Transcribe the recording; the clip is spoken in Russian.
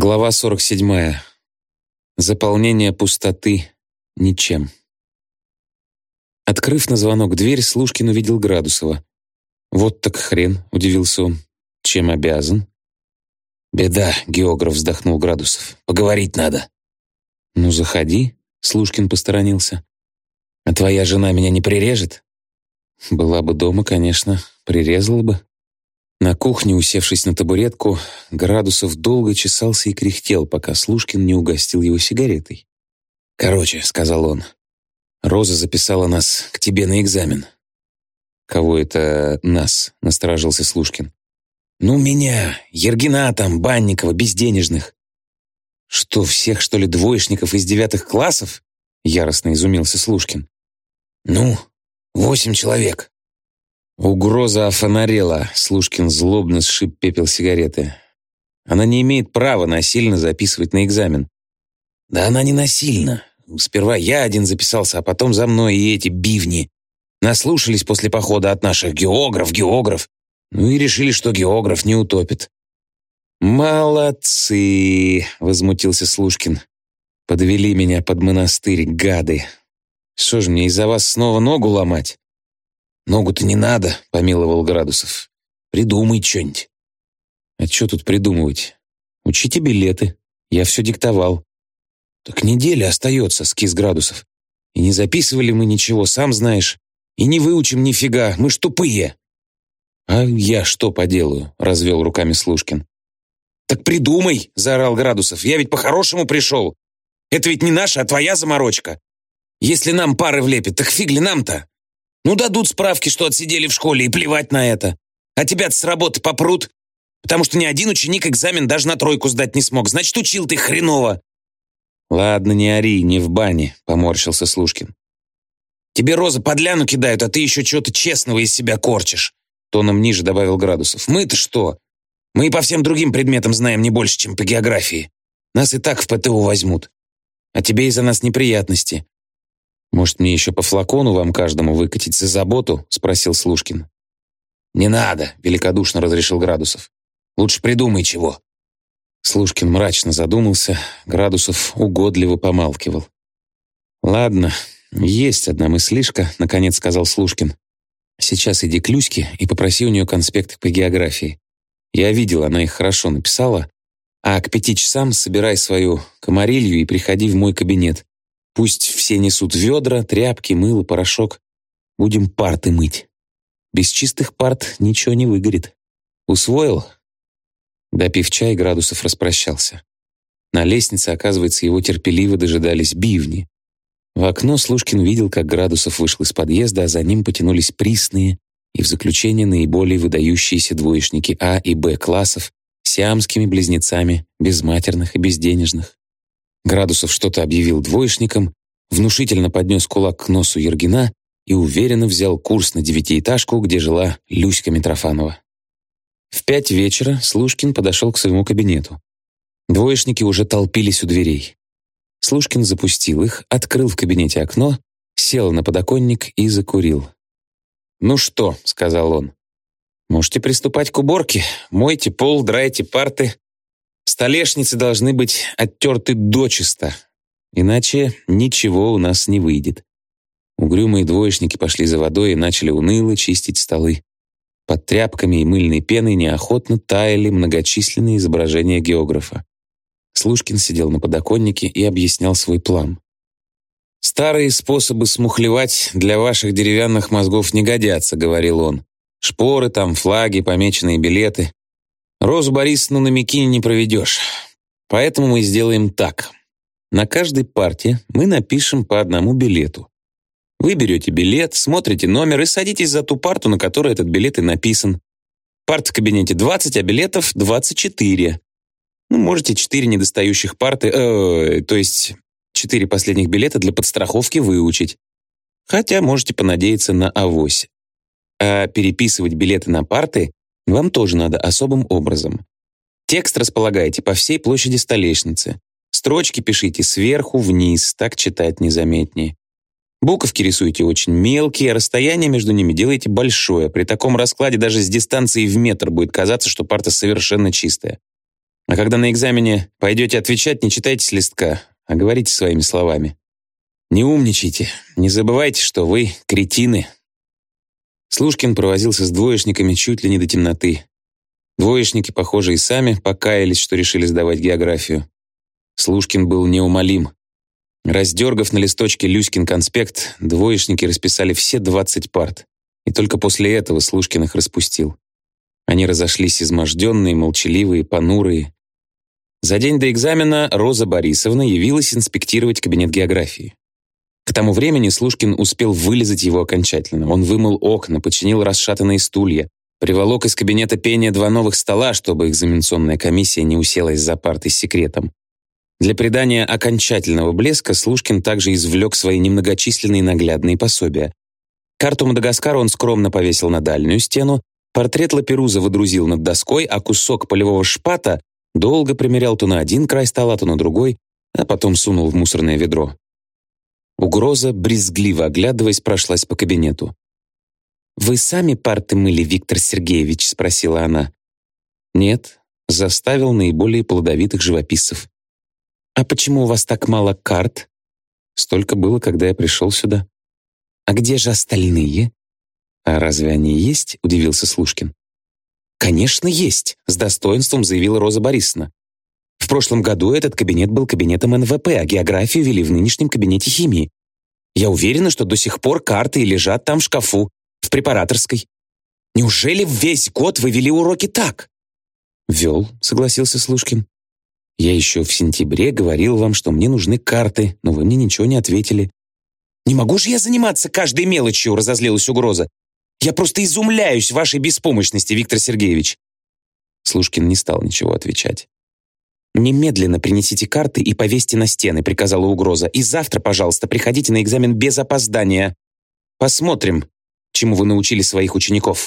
Глава 47. Заполнение пустоты ничем. Открыв на звонок дверь, Слушкин увидел Градусова. «Вот так хрен», — удивился он. «Чем обязан?» «Беда», — географ вздохнул Градусов. «Поговорить надо». «Ну, заходи», — Слушкин посторонился. «А твоя жена меня не прирежет?» «Была бы дома, конечно, прирезала бы». На кухне, усевшись на табуретку, Градусов долго чесался и кряхтел, пока Слушкин не угостил его сигаретой. «Короче», — сказал он, — «Роза записала нас к тебе на экзамен». «Кого это нас?» — насторожился Слушкин. «Ну, меня, Ергина там, Банникова, безденежных». «Что, всех, что ли, двоечников из девятых классов?» — яростно изумился Слушкин. «Ну, восемь человек». Угроза офонарела. Слушкин злобно сшиб пепел сигареты. Она не имеет права насильно записывать на экзамен. Да она не насильно. Сперва я один записался, а потом за мной и эти бивни. Наслушались после похода от наших географ, географ. Ну и решили, что географ не утопит. «Молодцы!» — возмутился Слушкин. «Подвели меня под монастырь, гады. Что ж мне, из-за вас снова ногу ломать?» «Ногу-то не надо», — помиловал Градусов. «Придумай что-нибудь». «А что тут придумывать? Учите билеты. Я все диктовал». «Так неделя остается», — скис Градусов. «И не записывали мы ничего, сам знаешь. И не выучим нифига, мы ж тупые». «А я что поделаю?» — развел руками Слушкин. «Так придумай!» — заорал Градусов. «Я ведь по-хорошему пришел. Это ведь не наша, а твоя заморочка. Если нам пары влепит, так фиг ли нам-то? Ну, дадут справки, что отсидели в школе, и плевать на это. А тебя с работы попрут, потому что ни один ученик экзамен даже на тройку сдать не смог. Значит, учил ты хреново. «Ладно, не ори, не в бане», — поморщился Слушкин. «Тебе розы подляну кидают, а ты еще чего-то честного из себя корчишь», — тоном ниже добавил Градусов. «Мы-то что? Мы и по всем другим предметам знаем не больше, чем по географии. Нас и так в ПТУ возьмут. А тебе из-за нас неприятности. «Может, мне еще по флакону вам каждому выкатить за заботу?» — спросил Слушкин. «Не надо», — великодушно разрешил Градусов. «Лучше придумай чего». Слушкин мрачно задумался, Градусов угодливо помалкивал. «Ладно, есть одна мыслишка», — наконец сказал Слушкин. «Сейчас иди к Люське и попроси у нее конспекты по географии. Я видел, она их хорошо написала. А к пяти часам собирай свою комарилью и приходи в мой кабинет. Пусть все несут ведра, тряпки, мыло, порошок. Будем парты мыть. Без чистых парт ничего не выгорит. Усвоил?» Допив чай, Градусов распрощался. На лестнице, оказывается, его терпеливо дожидались бивни. В окно Слушкин видел, как Градусов вышел из подъезда, а за ним потянулись присные и в заключение наиболее выдающиеся двоечники А и Б классов сиамскими близнецами, безматерных и безденежных. Градусов что-то объявил двоечникам, внушительно поднес кулак к носу Ергина и уверенно взял курс на девятиэтажку, где жила Люська Митрофанова. В пять вечера Слушкин подошел к своему кабинету. Двоечники уже толпились у дверей. Слушкин запустил их, открыл в кабинете окно, сел на подоконник и закурил. «Ну что», — сказал он, — «можете приступать к уборке. Мойте пол, драйте парты. Столешницы должны быть оттерты дочисто, иначе ничего у нас не выйдет. Угрюмые двоечники пошли за водой и начали уныло чистить столы. Под тряпками и мыльной пеной неохотно таяли многочисленные изображения географа. Слушкин сидел на подоконнике и объяснял свой план. «Старые способы смухлевать для ваших деревянных мозгов не годятся», — говорил он. «Шпоры там, флаги, помеченные билеты. Розу Борисовну на Микине не проведешь. Поэтому мы сделаем так. На каждой парте мы напишем по одному билету. Вы берете билет, смотрите номер и садитесь за ту парту, на которой этот билет и написан. Парт в кабинете 20, а билетов 24. Ну, можете 4 недостающих парты, э, то есть 4 последних билета для подстраховки выучить. Хотя можете понадеяться на авось. А переписывать билеты на парты вам тоже надо особым образом. Текст располагаете по всей площади столешницы. Строчки пишите сверху вниз, так читать незаметнее. Буковки рисуйте очень мелкие, расстояние между ними делайте большое. При таком раскладе даже с дистанции в метр будет казаться, что парта совершенно чистая. А когда на экзамене пойдете отвечать, не читайте с листка, а говорите своими словами. Не умничайте, не забывайте, что вы кретины. Слушкин провозился с двоечниками чуть ли не до темноты. Двоечники, похоже, и сами покаялись, что решили сдавать географию. Слушкин был неумолим. Раздергав на листочке Люськин конспект, двоечники расписали все 20 парт. И только после этого Слушкин их распустил. Они разошлись изможденные, молчаливые, понурые. За день до экзамена Роза Борисовна явилась инспектировать кабинет географии. Тому времени Слушкин успел вылезать его окончательно. Он вымыл окна, починил расшатанные стулья, приволок из кабинета пения два новых стола, чтобы экзаменационная комиссия не уселась за партой с секретом. Для придания окончательного блеска Слушкин также извлек свои немногочисленные наглядные пособия. Карту Мадагаскара он скромно повесил на дальнюю стену, портрет Лаперуза выдрузил над доской, а кусок полевого шпата долго примерял то на один край стола, то на другой, а потом сунул в мусорное ведро. Угроза, брезгливо оглядываясь, прошлась по кабинету. «Вы сами парты мыли, Виктор Сергеевич?» — спросила она. «Нет, заставил наиболее плодовитых живописцев». «А почему у вас так мало карт?» «Столько было, когда я пришел сюда». «А где же остальные?» «А разве они есть?» — удивился Слушкин. «Конечно, есть», — с достоинством заявила Роза Борисовна. В прошлом году этот кабинет был кабинетом НВП, а географию вели в нынешнем кабинете химии. Я уверена, что до сих пор карты лежат там в шкафу, в препараторской. Неужели весь год вы вели уроки так? «Вел», — согласился Слушкин. «Я еще в сентябре говорил вам, что мне нужны карты, но вы мне ничего не ответили». «Не могу же я заниматься каждой мелочью», — разозлилась угроза. «Я просто изумляюсь вашей беспомощности, Виктор Сергеевич». Слушкин не стал ничего отвечать. «Немедленно принесите карты и повесьте на стены», — приказала угроза. «И завтра, пожалуйста, приходите на экзамен без опоздания. Посмотрим, чему вы научили своих учеников».